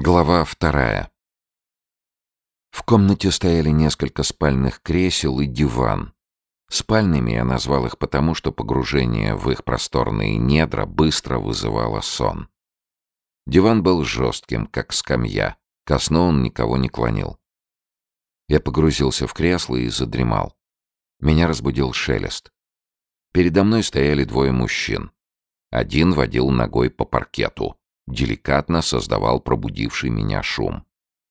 Глава вторая. В комнате стояли несколько спальных кресел и диван. Спальными я назвал их потому, что погружение в их просторные недра быстро вызывало сон. Диван был жестким, как скамья. Ко сну он никого не клонил. Я погрузился в кресло и задремал. Меня разбудил шелест. Передо мной стояли двое мужчин. Один водил ногой по паркету деликатно создавал пробудивший меня шум.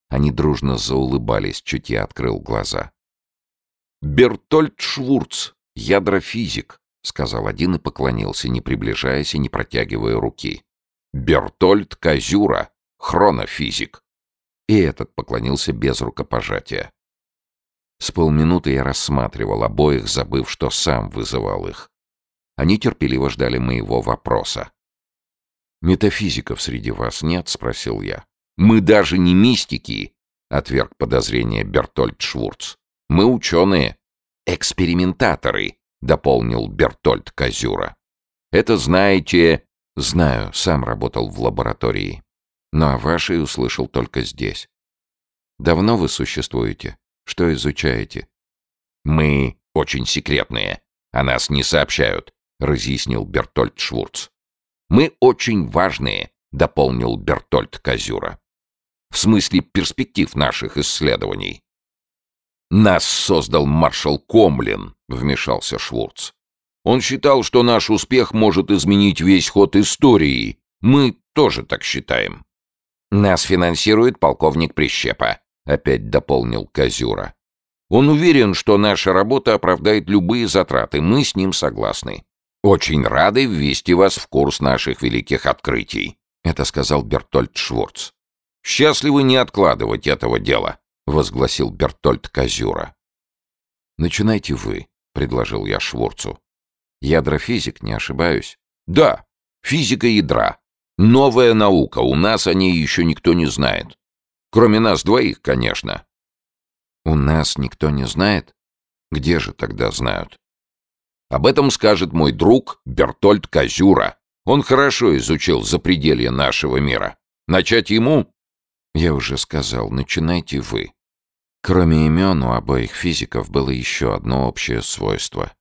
Они дружно заулыбались, чуть я открыл глаза. «Бертольд Швурц, ядрофизик», — сказал один и поклонился, не приближаясь и не протягивая руки. «Бертольд Козюра, хронофизик». И этот поклонился без рукопожатия. С полминуты я рассматривал обоих, забыв, что сам вызывал их. Они терпеливо ждали моего вопроса. «Метафизиков среди вас нет?» — спросил я. «Мы даже не мистики», — отверг подозрение Бертольд Швурц. «Мы ученые, экспериментаторы», — дополнил Бертольд Козюра. «Это знаете...» «Знаю, сам работал в лаборатории. Но о вашей услышал только здесь. Давно вы существуете? Что изучаете?» «Мы очень секретные. О нас не сообщают», — разъяснил Бертольд Швурц. Мы очень важные, дополнил Бертольд Козюра. В смысле перспектив наших исследований. Нас создал маршал Комлин, вмешался Швурц. Он считал, что наш успех может изменить весь ход истории. Мы тоже так считаем. Нас финансирует полковник Прищепа, опять дополнил Козюра. Он уверен, что наша работа оправдает любые затраты, мы с ним согласны. «Очень рады ввести вас в курс наших великих открытий», — это сказал Бертольд Швурц. «Счастливы не откладывать этого дела», — возгласил Бертольд Козюра. «Начинайте вы», — предложил я Швурцу. «Ядрофизик, не ошибаюсь?» «Да, физика ядра. Новая наука, у нас о ней еще никто не знает. Кроме нас двоих, конечно». «У нас никто не знает? Где же тогда знают?» Об этом скажет мой друг Бертольд Козюра. Он хорошо изучил запределье нашего мира. Начать ему? Я уже сказал, начинайте вы. Кроме имен у обоих физиков было еще одно общее свойство.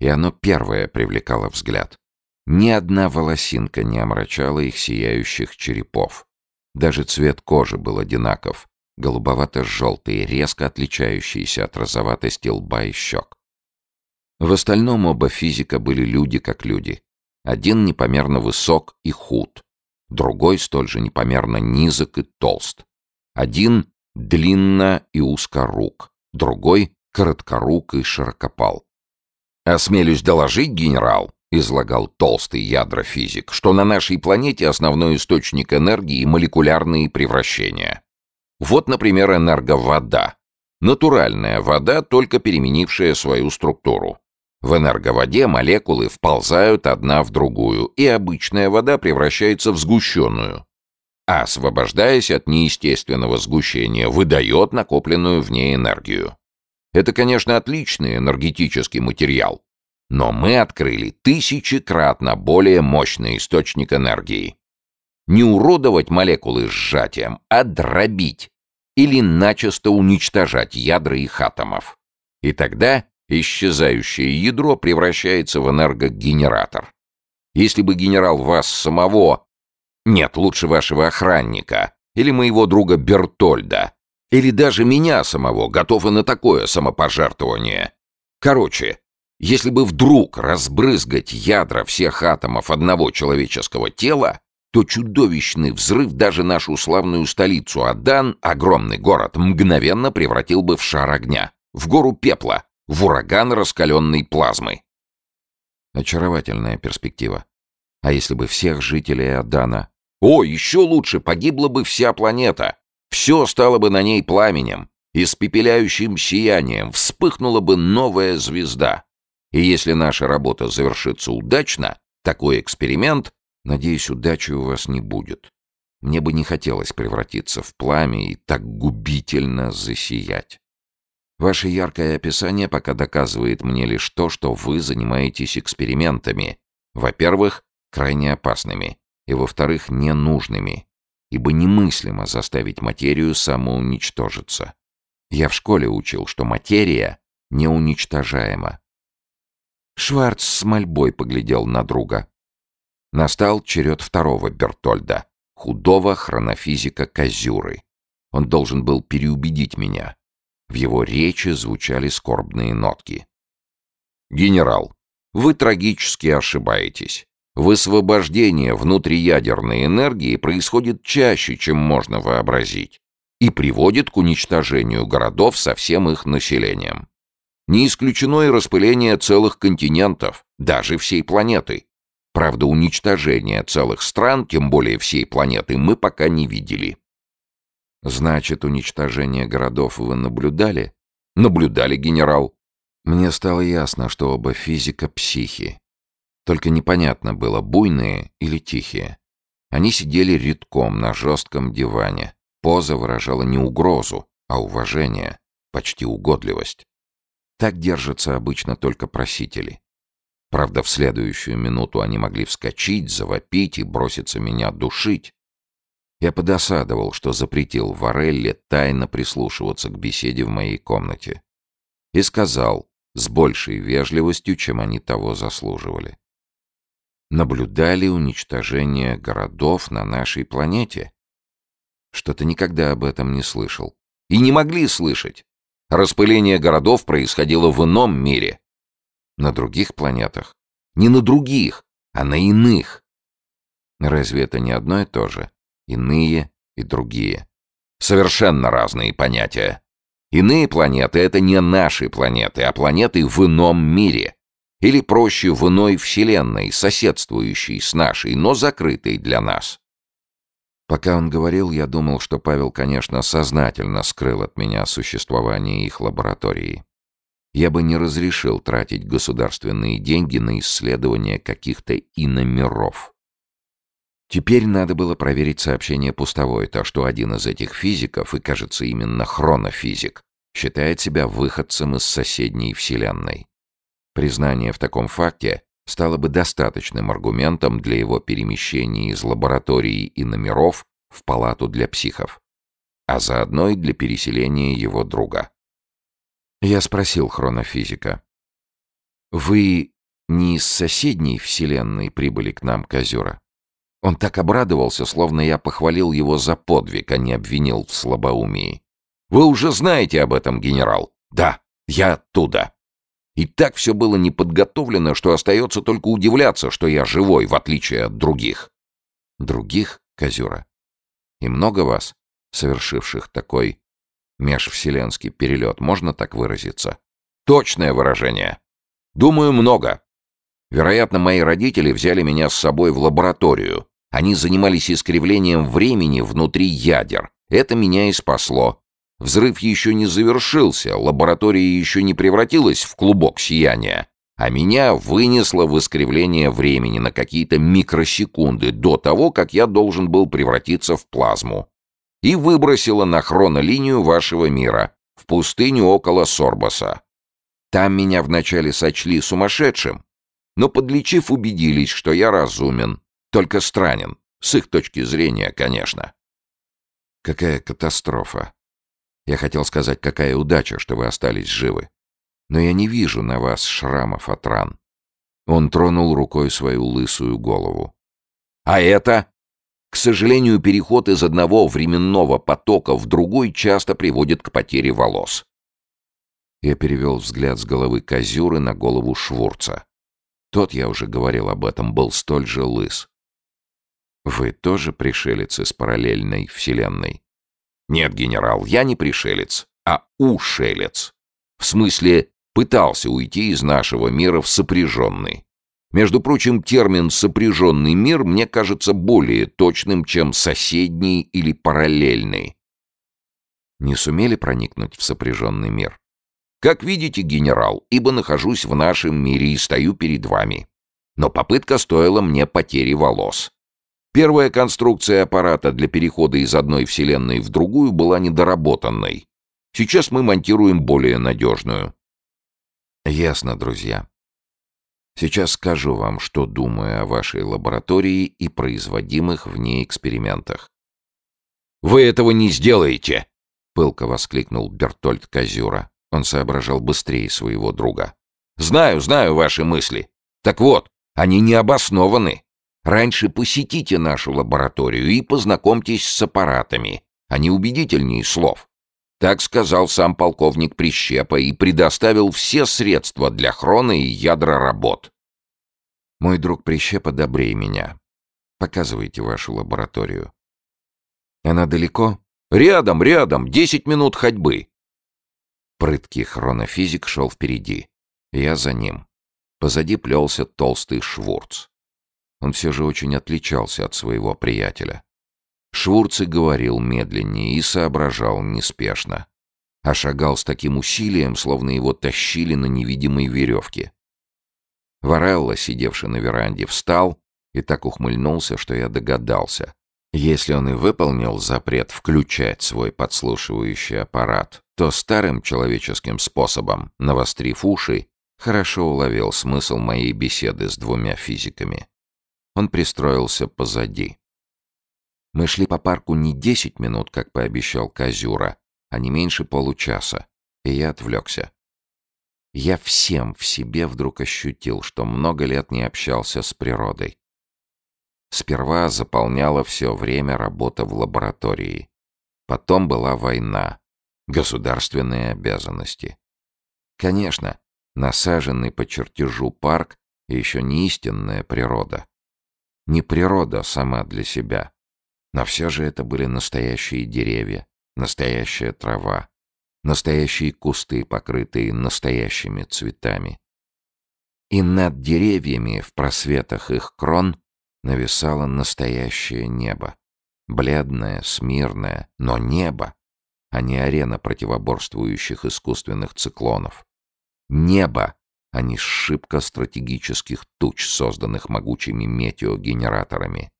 И оно первое привлекало взгляд. Ни одна волосинка не омрачала их сияющих черепов. Даже цвет кожи был одинаков, голубовато-желтый, резко отличающийся от розоватости лба и щек. В остальном оба физика были люди как люди. Один непомерно высок и худ, другой столь же непомерно низок и толст. Один длинно и узкорук, другой короткорук и широкопал. «Осмелюсь доложить, генерал», — излагал толстый ядрофизик, «что на нашей планете основной источник энергии — молекулярные превращения. Вот, например, энерговода. Натуральная вода, только переменившая свою структуру. В энерговоде молекулы вползают одна в другую, и обычная вода превращается в сгущенную. А освобождаясь от неестественного сгущения, выдает накопленную в ней энергию. Это, конечно, отличный энергетический материал, но мы открыли тысячекратно более мощный источник энергии. Не уродовать молекулы сжатием, а дробить или начисто уничтожать ядра их атомов. И тогда исчезающее ядро превращается в энергогенератор. Если бы генерал вас самого... Нет, лучше вашего охранника, или моего друга Бертольда, или даже меня самого, готовы на такое самопожертвование. Короче, если бы вдруг разбрызгать ядра всех атомов одного человеческого тела, то чудовищный взрыв даже нашу славную столицу Адан, огромный город, мгновенно превратил бы в шар огня, в гору пепла, в ураган раскаленной плазмы. Очаровательная перспектива. А если бы всех жителей Адана... О, еще лучше, погибла бы вся планета. Все стало бы на ней пламенем, испепеляющим сиянием, вспыхнула бы новая звезда. И если наша работа завершится удачно, такой эксперимент, надеюсь, удачи у вас не будет. Мне бы не хотелось превратиться в пламя и так губительно засиять. Ваше яркое описание пока доказывает мне лишь то, что вы занимаетесь экспериментами. Во-первых, крайне опасными, и во-вторых, ненужными. ибо немыслимо заставить материю самоуничтожиться. Я в школе учил, что материя неуничтожаема. Шварц с мольбой поглядел на друга. Настал черед второго Бертольда, худого хронофизика Козюры. Он должен был переубедить меня. В его речи звучали скорбные нотки. «Генерал, вы трагически ошибаетесь. Высвобождение внутриядерной энергии происходит чаще, чем можно вообразить, и приводит к уничтожению городов со всем их населением. Не исключено и распыление целых континентов, даже всей планеты. Правда, уничтожение целых стран, тем более всей планеты, мы пока не видели. Значит, уничтожение городов вы наблюдали? Наблюдали, генерал. Мне стало ясно, что оба физика психи. Только непонятно было, буйные или тихие. Они сидели редком на жестком диване. Поза выражала не угрозу, а уважение, почти угодливость. Так держатся обычно только просители. Правда, в следующую минуту они могли вскочить, завопить и броситься меня душить. Я подосадовал, что запретил Варелле тайно прислушиваться к беседе в моей комнате. И сказал с большей вежливостью, чем они того заслуживали. Наблюдали уничтожение городов на нашей планете? Что-то никогда об этом не слышал. И не могли слышать. Распыление городов происходило в ином мире. На других планетах. Не на других, а на иных. Разве это не одно и то же? Иные и другие. Совершенно разные понятия. Иные планеты — это не наши планеты, а планеты в ином мире. Или проще, в иной вселенной, соседствующей с нашей, но закрытой для нас. Пока он говорил, я думал, что Павел, конечно, сознательно скрыл от меня существование их лаборатории. Я бы не разрешил тратить государственные деньги на исследование каких-то иномиров. Теперь надо было проверить сообщение пустовое, то что один из этих физиков, и кажется именно хронофизик, считает себя выходцем из соседней вселенной. Признание в таком факте стало бы достаточным аргументом для его перемещения из лаборатории и номеров в палату для психов, а заодно и для переселения его друга. Я спросил хронофизика. «Вы не из соседней вселенной прибыли к нам, Козера?» Он так обрадовался, словно я похвалил его за подвиг, а не обвинил в слабоумии. «Вы уже знаете об этом, генерал?» «Да, я оттуда». И так все было неподготовлено, что остается только удивляться, что я живой, в отличие от других. Других, Козюра? И много вас, совершивших такой межвселенский перелет, можно так выразиться? Точное выражение. Думаю, много. Вероятно, мои родители взяли меня с собой в лабораторию, они занимались искривлением времени внутри ядер. Это меня и спасло. Взрыв еще не завершился, лаборатория еще не превратилась в клубок сияния, а меня вынесло в искривление времени на какие-то микросекунды до того, как я должен был превратиться в плазму. И выбросило на хронолинию вашего мира, в пустыню около Сорбоса. Там меня вначале сочли сумасшедшим, но, подлечив, убедились, что я разумен, только странен. С их точки зрения, конечно. Какая катастрофа. Я хотел сказать, какая удача, что вы остались живы. Но я не вижу на вас шрамов от ран. Он тронул рукой свою лысую голову. А это? К сожалению, переход из одного временного потока в другой часто приводит к потере волос. Я перевел взгляд с головы Козюры на голову Швурца. Тот, я уже говорил об этом, был столь же лыс. Вы тоже пришелец из параллельной вселенной? Нет, генерал, я не пришелец, а ушелец. В смысле, пытался уйти из нашего мира в сопряженный. Между прочим, термин «сопряженный мир» мне кажется более точным, чем «соседний» или «параллельный». Не сумели проникнуть в сопряженный мир? Как видите, генерал, ибо нахожусь в нашем мире и стою перед вами. Но попытка стоила мне потери волос. Первая конструкция аппарата для перехода из одной вселенной в другую была недоработанной. Сейчас мы монтируем более надежную. Ясно, друзья. Сейчас скажу вам, что думаю о вашей лаборатории и производимых в ней экспериментах. Вы этого не сделаете!» — пылко воскликнул Бертольд Козюра. Он соображал быстрее своего друга. «Знаю, знаю ваши мысли. Так вот, они не обоснованы. Раньше посетите нашу лабораторию и познакомьтесь с аппаратами. Они убедительнее слов. Так сказал сам полковник Прищепа и предоставил все средства для хрона и ядра работ. Мой друг Прищепа добрее меня. Показывайте вашу лабораторию. Она далеко? Рядом, рядом, десять минут ходьбы. Прыткий хронофизик шел впереди. Я за ним. Позади плелся толстый Швурц. Он все же очень отличался от своего приятеля. Швурц и говорил медленнее и соображал неспешно. А шагал с таким усилием, словно его тащили на невидимой веревке. Варелла, сидевший на веранде, встал и так ухмыльнулся, что я догадался. Если он и выполнил запрет включать свой подслушивающий аппарат, то старым человеческим способом, навострив уши, хорошо уловил смысл моей беседы с двумя физиками. Он пристроился позади. Мы шли по парку не десять минут, как пообещал Козюра, а не меньше получаса, и я отвлекся. Я всем в себе вдруг ощутил, что много лет не общался с природой. Сперва заполняла все время работа в лаборатории. Потом была война, государственные обязанности. Конечно, насаженный по чертежу парк еще не истинная природа. Не природа сама для себя. Но все же это были настоящие деревья, настоящая трава, настоящие кусты, покрытые настоящими цветами. И над деревьями, в просветах их крон, нависало настоящее небо. Бледное, смирное, но небо, а не арена противоборствующих искусственных циклонов. Небо, а не сшибка стратегических туч, созданных могучими метеогенераторами.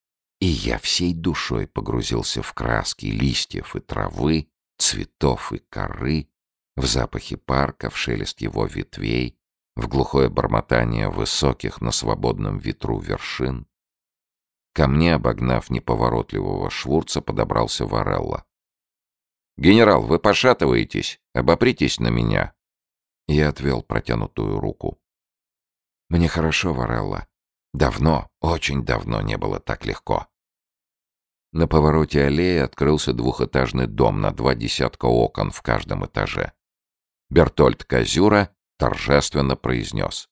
И я всей душой погрузился в краски листьев и травы, цветов и коры, в запахи парка, в шелест его ветвей, в глухое бормотание высоких на свободном ветру вершин. Ко мне, обогнав неповоротливого Швурца, подобрался Варелла. «Генерал, вы пошатываетесь. Обопритесь на меня». Я отвел протянутую руку. «Мне хорошо, Варелла. Давно, очень давно не было так легко». На повороте аллеи открылся двухэтажный дом на два десятка окон в каждом этаже. Бертольд Козюра торжественно произнес.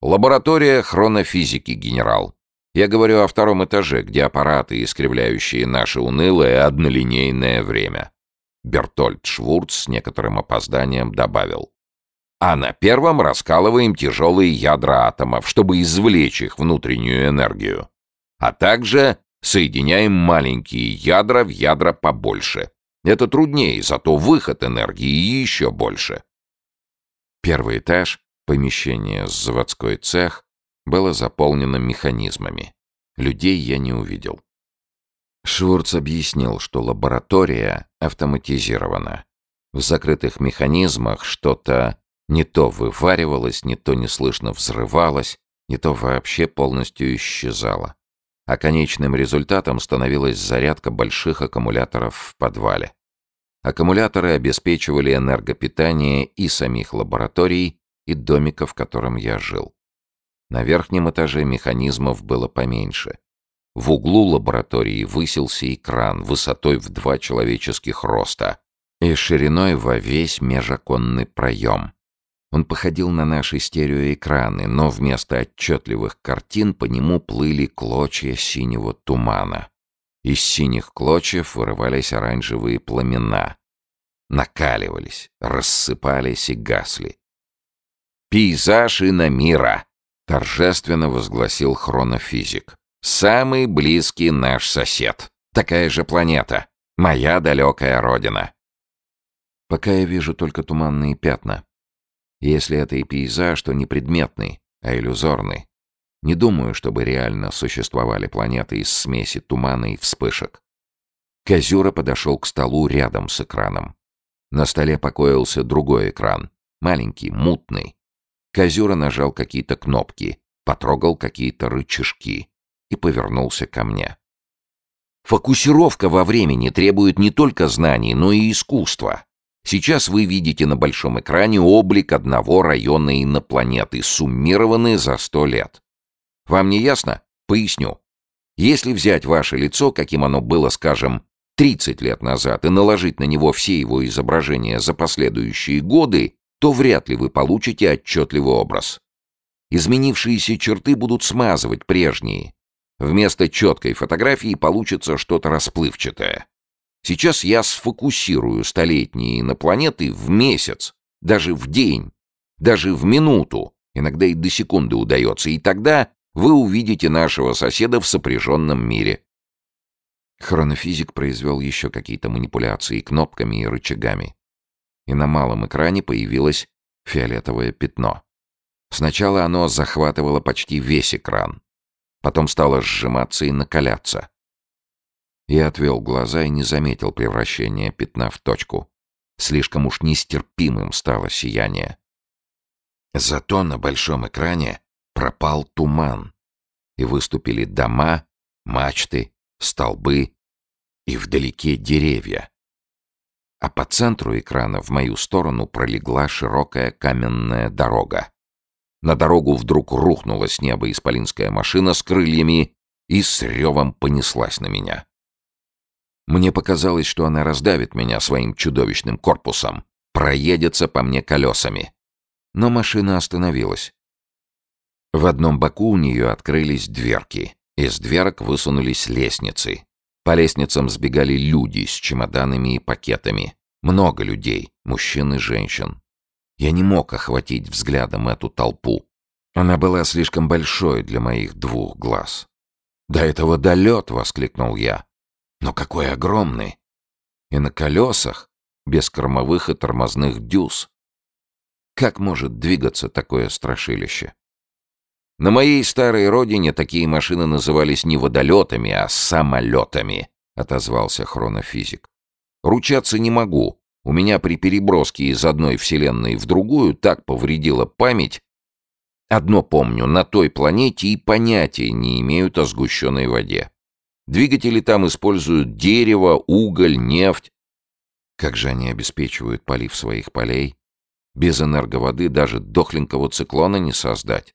«Лаборатория хронофизики, генерал. Я говорю о втором этаже, где аппараты, искривляющие наше унылое однолинейное время. Бертольд Швурц с некоторым опозданием добавил. А на первом раскалываем тяжелые ядра атомов, чтобы извлечь их внутреннюю энергию. А также соединяем маленькие ядра в ядра побольше. Это труднее, зато выход энергии еще больше. Первый этаж, помещение с заводской цех, было заполнено механизмами. Людей я не увидел. Швурц объяснил, что лаборатория автоматизирована. В закрытых механизмах что-то не то вываривалось, не то неслышно взрывалось, не то вообще полностью исчезало. А конечным результатом становилась зарядка больших аккумуляторов в подвале. Аккумуляторы обеспечивали энергопитание и самих лабораторий, и домика, в котором я жил. На верхнем этаже механизмов было поменьше. В углу лаборатории высился экран высотой в два человеческих роста и шириной во весь межоконный проем. Он походил на наши стереоэкраны, но вместо отчетливых картин по нему плыли клочья синего тумана. Из синих клочьев вырывались оранжевые пламена. Накаливались, рассыпались и гасли. «Пейзаж Инамира!» — торжественно возгласил хронофизик. «Самый близкий наш сосед. Такая же планета. Моя далекая родина». Пока я вижу только туманные пятна. Если это и пейзаж, то не предметный, а иллюзорный. Не думаю, чтобы реально существовали планеты из смеси тумана и вспышек. Козюра подошел к столу рядом с экраном. На столе покоился другой экран, маленький, мутный, Козюра нажал какие-то кнопки, потрогал какие-то рычажки и повернулся ко мне. Фокусировка во времени требует не только знаний, но и искусства. Сейчас вы видите на большом экране облик одного района инопланеты, суммированный за сто лет. Вам не ясно? Поясню. Если взять ваше лицо, каким оно было, скажем, 30 лет назад, и наложить на него все его изображения за последующие годы, то вряд ли вы получите отчетливый образ. Изменившиеся черты будут смазывать прежние. Вместо четкой фотографии получится что-то расплывчатое. Сейчас я сфокусирую столетние инопланеты в месяц, даже в день, даже в минуту, иногда и до секунды удается, и тогда вы увидите нашего соседа в сопряженном мире. Хронофизик произвел еще какие-то манипуляции кнопками и рычагами и на малом экране появилось фиолетовое пятно. Сначала оно захватывало почти весь экран, потом стало сжиматься и накаляться. Я отвел глаза и не заметил превращения пятна в точку. Слишком уж нестерпимым стало сияние. Зато на большом экране пропал туман, и выступили дома, мачты, столбы и вдалеке деревья а по центру экрана в мою сторону пролегла широкая каменная дорога. На дорогу вдруг рухнула с неба исполинская машина с крыльями и с ревом понеслась на меня. Мне показалось, что она раздавит меня своим чудовищным корпусом, проедется по мне колесами. Но машина остановилась. В одном боку у нее открылись дверки. Из дверок высунулись лестницы. По лестницам сбегали люди с чемоданами и пакетами. Много людей, мужчин и женщин. Я не мог охватить взглядом эту толпу. Она была слишком большой для моих двух глаз. «До этого долет!» — воскликнул я. «Но какой огромный! И на колесах, без кормовых и тормозных дюз. Как может двигаться такое страшилище?» На моей старой родине такие машины назывались не водолетами, а самолетами, отозвался хронофизик. Ручаться не могу. У меня при переброске из одной вселенной в другую так повредила память. Одно помню, на той планете и понятия не имеют о сгущенной воде. Двигатели там используют дерево, уголь, нефть. Как же они обеспечивают полив своих полей? Без энерговоды даже дохленького циклона не создать.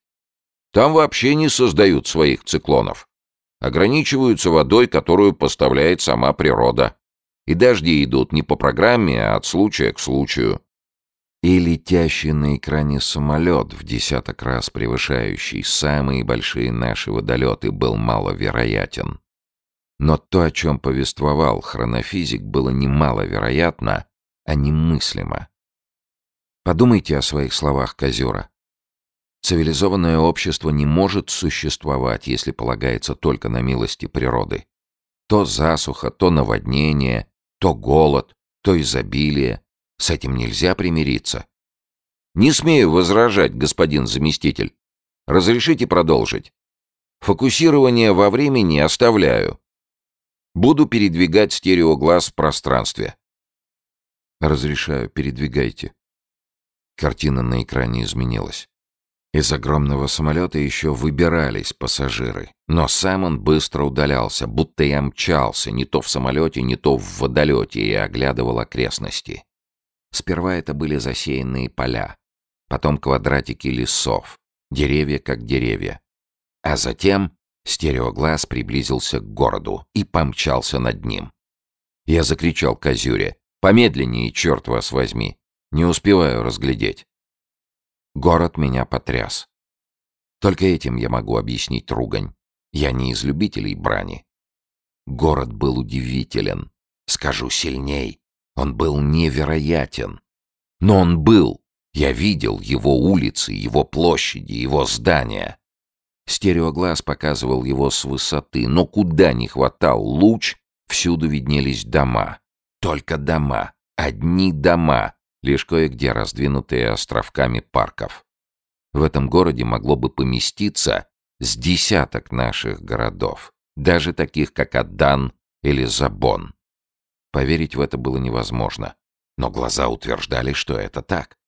Там вообще не создают своих циклонов. Ограничиваются водой, которую поставляет сама природа. И дожди идут не по программе, а от случая к случаю. И летящий на экране самолет, в десяток раз превышающий самые большие наши водолеты, был маловероятен. Но то, о чем повествовал хронофизик, было не маловероятно, а немыслимо. Подумайте о своих словах, Козюра. Цивилизованное общество не может существовать, если полагается только на милости природы. То засуха, то наводнение, то голод, то изобилие. С этим нельзя примириться. Не смею возражать, господин заместитель. Разрешите продолжить. Фокусирование во времени оставляю. Буду передвигать стереоглаз в пространстве. Разрешаю, передвигайте. Картина на экране изменилась. Из огромного самолета еще выбирались пассажиры, но сам он быстро удалялся, будто я мчался не то в самолете, не то в водолете и оглядывал окрестности. Сперва это были засеянные поля, потом квадратики лесов, деревья как деревья. А затем стереоглаз приблизился к городу и помчался над ним. Я закричал Козюре «Помедленнее, черт вас возьми! Не успеваю разглядеть!» Город меня потряс. Только этим я могу объяснить ругань. Я не из любителей брани. Город был удивителен. Скажу сильней, он был невероятен. Но он был. Я видел его улицы, его площади, его здания. Стереоглаз показывал его с высоты, но куда ни хватал луч, всюду виднелись дома. Только дома. Одни дома лишь кое-где раздвинутые островками парков. В этом городе могло бы поместиться с десяток наших городов, даже таких, как Адан или Забон. Поверить в это было невозможно, но глаза утверждали, что это так.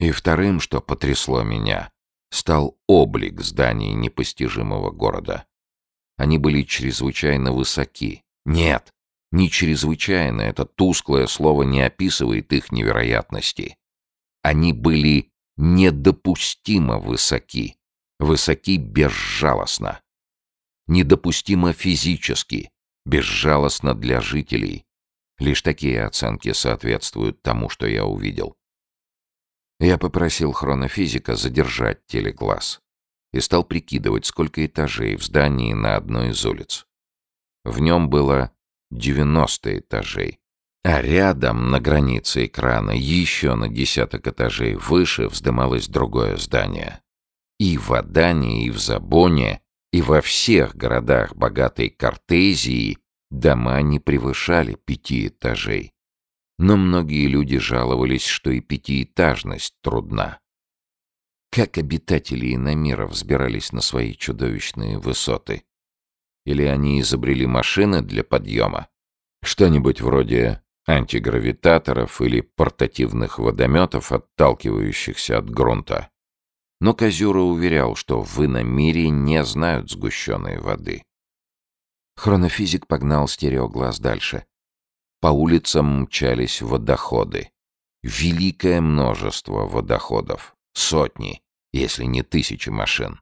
И вторым, что потрясло меня, стал облик зданий непостижимого города. Они были чрезвычайно высоки. Нет, не чрезвычайно, это тусклое слово не описывает их невероятности. Они были недопустимо высоки, высоки безжалостно. Недопустимо физически, безжалостно для жителей. Лишь такие оценки соответствуют тому, что я увидел. Я попросил хронофизика задержать телеглаз и стал прикидывать, сколько этажей в здании на одной из улиц. В нем было 90 этажей. А рядом, на границе экрана, еще на десяток этажей выше вздымалось другое здание. И в Адане, и в Забоне, и во всех городах богатой Кортезии дома не превышали пяти этажей. Но многие люди жаловались, что и пятиэтажность трудна. Как обитатели иномира взбирались на свои чудовищные высоты? Или они изобрели машины для подъема? Что-нибудь вроде антигравитаторов или портативных водометов, отталкивающихся от грунта. Но Козюра уверял, что в иномире не знают сгущенной воды. Хронофизик погнал стереоглаз дальше. По улицам мчались водоходы. Великое множество водоходов. Сотни, если не тысячи машин.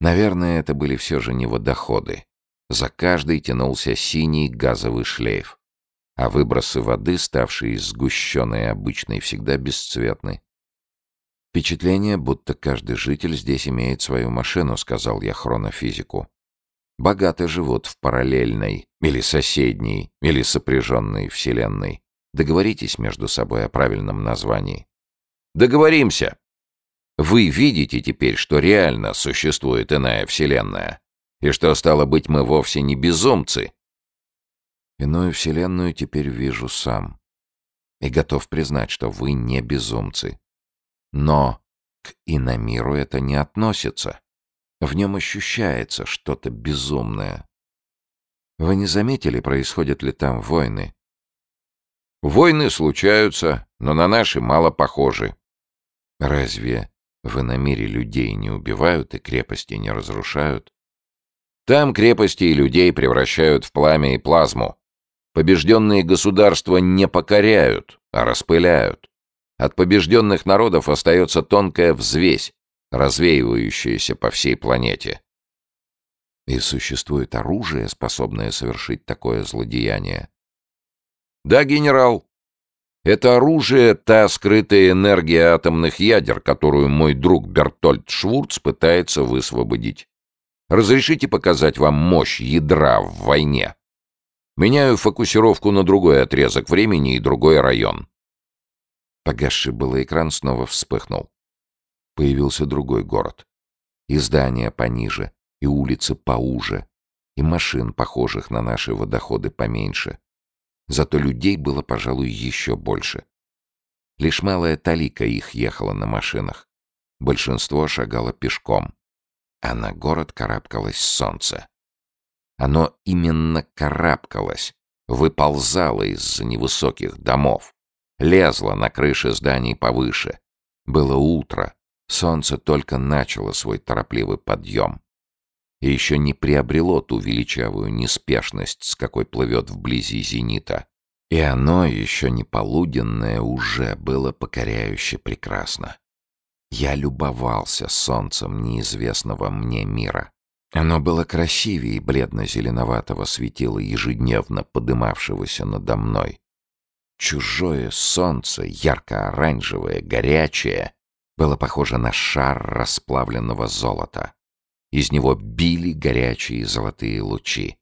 Наверное, это были все же не водоходы. За каждой тянулся синий газовый шлейф. А выбросы воды, ставшие сгущенной обычной, всегда бесцветны. «Впечатление, будто каждый житель здесь имеет свою машину», — сказал я хронофизику. «Богато живут в параллельной, или соседней, или сопряженной вселенной. Договоритесь между собой о правильном названии». Договоримся. Вы видите теперь, что реально существует иная вселенная, и что, стало быть, мы вовсе не безумцы. Иную вселенную теперь вижу сам. И готов признать, что вы не безумцы. Но к иномиру это не относится. В нем ощущается что-то безумное. Вы не заметили, происходят ли там войны? Войны случаются, но на наши мало похожи. Разве в иномире людей не убивают и крепости не разрушают? Там крепости и людей превращают в пламя и плазму. Побежденные государства не покоряют, а распыляют. От побежденных народов остается тонкая взвесь, развеивающаяся по всей планете. И существует оружие, способное совершить такое злодеяние. Да, генерал, это оружие — та скрытая энергия атомных ядер, которую мой друг Бертольд Швурц пытается высвободить. Разрешите показать вам мощь ядра в войне? Меняю фокусировку на другой отрезок времени и другой район. Погасший был экран снова вспыхнул. Появился другой город. И здания пониже, и улицы поуже, и машин, похожих на наши водоходы, поменьше. Зато людей было, пожалуй, еще больше. Лишь малая талика их ехала на машинах. Большинство шагало пешком. А на город карабкалось солнце. Оно именно карабкалось, выползало из-за невысоких домов, лезло на крыши зданий повыше. Было утро, солнце только начало свой торопливый подъем и еще не приобрело ту величавую неспешность, с какой плывет вблизи зенита. И оно, еще не полуденное, уже было покоряюще прекрасно. Я любовался солнцем неизвестного мне мира. Оно было красивее бледно-зеленоватого светила, ежедневно подымавшегося надо мной. Чужое солнце, ярко-оранжевое, горячее, было похоже на шар расплавленного золота. Из него били горячие золотые лучи.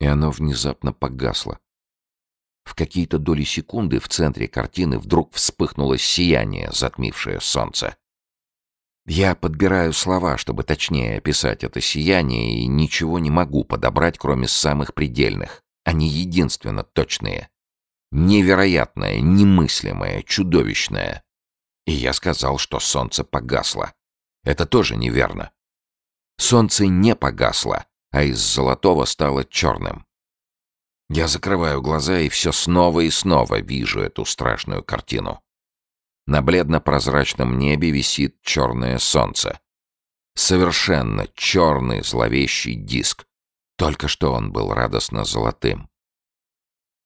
И оно внезапно погасло. В какие-то доли секунды в центре картины вдруг вспыхнуло сияние, затмившее солнце. Я подбираю слова, чтобы точнее описать это сияние, и ничего не могу подобрать, кроме самых предельных. Они единственно точные. Невероятное, немыслимое, чудовищное. И я сказал, что солнце погасло. Это тоже неверно. Солнце не погасло, а из золотого стало черным. Я закрываю глаза и все снова и снова вижу эту страшную картину. На бледно-прозрачном небе висит черное солнце. Совершенно черный зловещий диск. Только что он был радостно золотым.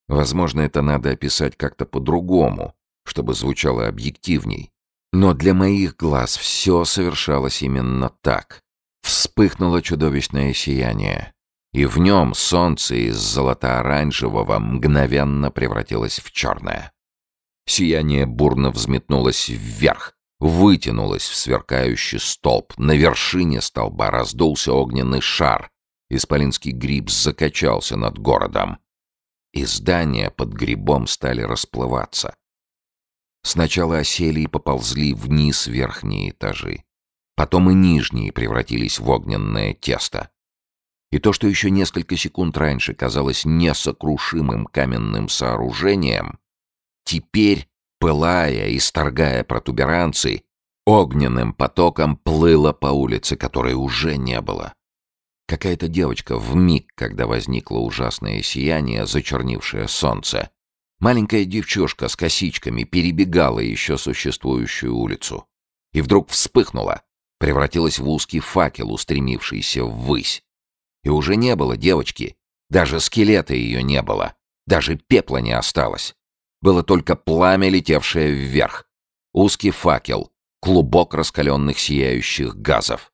Возможно, это надо описать как-то по-другому, чтобы звучало объективней. Но для моих глаз все совершалось именно так. Вспыхнуло чудовищное сияние, и в нем солнце из золото-оранжевого мгновенно превратилось в черное. Сияние бурно взметнулось вверх, вытянулось в сверкающий столб. На вершине столба раздулся огненный шар. Исполинский гриб закачался над городом. И здания под грибом стали расплываться. Сначала осели и поползли вниз верхние этажи. Потом и нижние превратились в огненное тесто. И то, что еще несколько секунд раньше казалось несокрушимым каменным сооружением, теперь, пылая и сторгая протуберанцы, огненным потоком плыло по улице, которой уже не было. Какая-то девочка в миг, когда возникло ужасное сияние, зачернившее солнце, Маленькая девчушка с косичками перебегала еще существующую улицу. И вдруг вспыхнула, превратилась в узкий факел, устремившийся ввысь. И уже не было девочки, даже скелета ее не было, даже пепла не осталось. Было только пламя, летевшее вверх. Узкий факел, клубок раскаленных сияющих газов.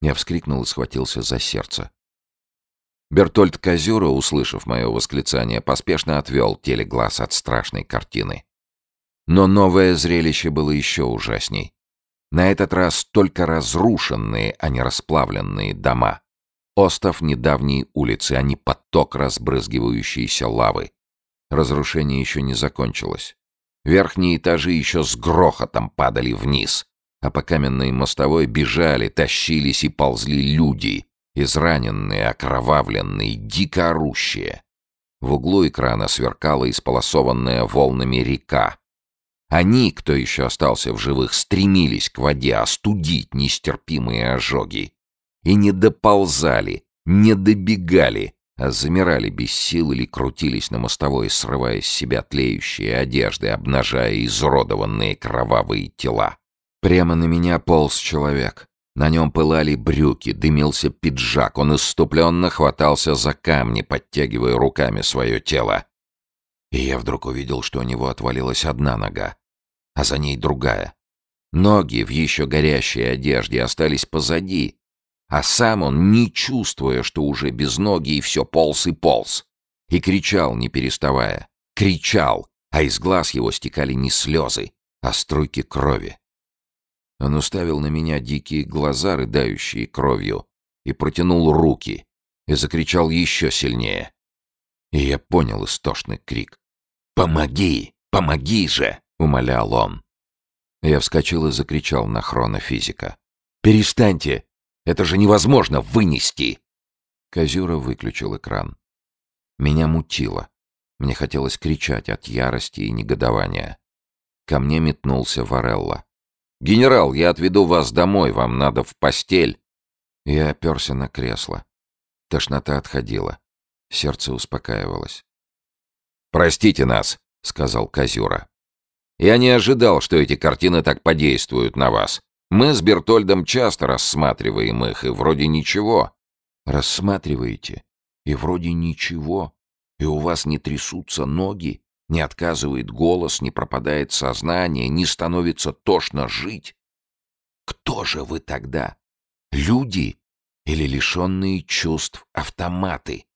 Я вскрикнул и схватился за сердце. Бертольд Козюра, услышав мое восклицание, поспешно отвел телеглаз от страшной картины. Но новое зрелище было еще ужасней. На этот раз только разрушенные, а не расплавленные дома. Остов недавней улицы, а не поток разбрызгивающейся лавы. Разрушение еще не закончилось. Верхние этажи еще с грохотом падали вниз, а по каменной мостовой бежали, тащились и ползли люди, израненные, окровавленные, дико орущие. В углу экрана сверкала исполосованная волнами река. Они, кто еще остался в живых, стремились к воде остудить нестерпимые ожоги. И не доползали, не добегали, а замирали без сил или крутились на мостовой, срывая с себя тлеющие одежды, обнажая изуродованные кровавые тела. Прямо на меня полз человек. На нем пылали брюки, дымился пиджак, он иступленно хватался за камни, подтягивая руками свое тело. И я вдруг увидел, что у него отвалилась одна нога, а за ней другая. Ноги в еще горящей одежде остались позади, а сам он, не чувствуя, что уже без ноги, и все полз и полз. И кричал, не переставая. Кричал, а из глаз его стекали не слезы, а струйки крови. Он уставил на меня дикие глаза, рыдающие кровью, и протянул руки, и закричал еще сильнее. И я понял истошный крик. «Помоги! Помоги же!» — умолял он. Я вскочил и закричал на хронофизика. «Перестаньте! Это же невозможно вынести!» Козюра выключил экран. Меня мутило. Мне хотелось кричать от ярости и негодования. Ко мне метнулся Варелла. «Генерал, я отведу вас домой, вам надо в постель». Я оперся на кресло. Тошнота отходила. Сердце успокаивалось. «Простите нас», — сказал Козюра. «Я не ожидал, что эти картины так подействуют на вас. Мы с Бертольдом часто рассматриваем их, и вроде ничего». «Рассматриваете? И вроде ничего? И у вас не трясутся ноги?» Не отказывает голос, не пропадает сознание, не становится тошно жить. Кто же вы тогда? Люди или лишенные чувств автоматы?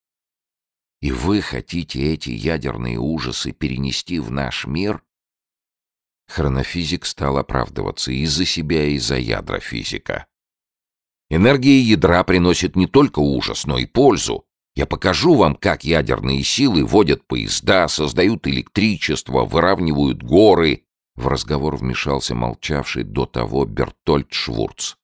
И вы хотите эти ядерные ужасы перенести в наш мир? Хронофизик стал оправдываться и за себя, и за ядра физика. Энергия ядра приносит не только ужас, но и пользу. Я покажу вам, как ядерные силы водят поезда, создают электричество, выравнивают горы. В разговор вмешался молчавший до того Бертольд Швурц.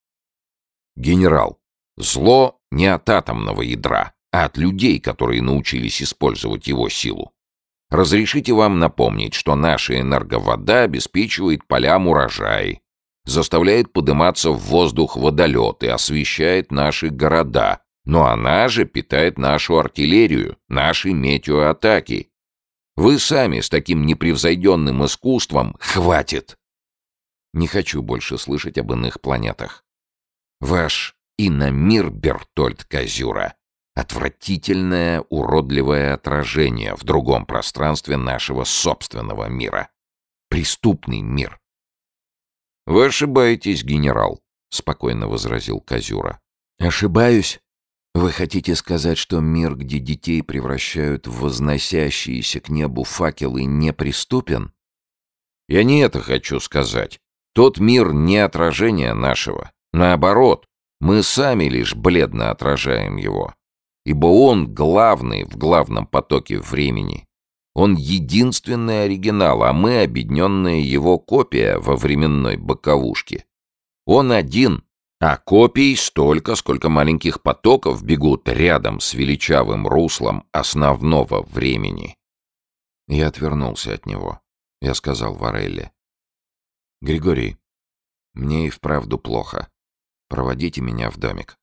Генерал, зло не от атомного ядра, а от людей, которые научились использовать его силу. Разрешите вам напомнить, что наша энерговода обеспечивает полям урожай, заставляет подниматься в воздух водолеты, освещает наши города, но она же питает нашу артиллерию, наши метеоатаки. Вы сами с таким непревзойденным искусством хватит. Не хочу больше слышать об иных планетах. Ваш иномир Бертольд Козюра — отвратительное, уродливое отражение в другом пространстве нашего собственного мира. Преступный мир. «Вы ошибаетесь, генерал», — спокойно возразил Козюра. «Ошибаюсь? Вы хотите сказать, что мир, где детей превращают в возносящиеся к небу факелы, неприступен?» «Я не это хочу сказать. Тот мир не отражение нашего. Наоборот, мы сами лишь бледно отражаем его. Ибо он главный в главном потоке времени. Он единственный оригинал, а мы объединенная его копия во временной боковушке. Он один, а копий столько, сколько маленьких потоков бегут рядом с величавым руслом основного времени. Я отвернулся от него. Я сказал Варелле. «Григорий, мне и вправду плохо. Проводите меня в домик».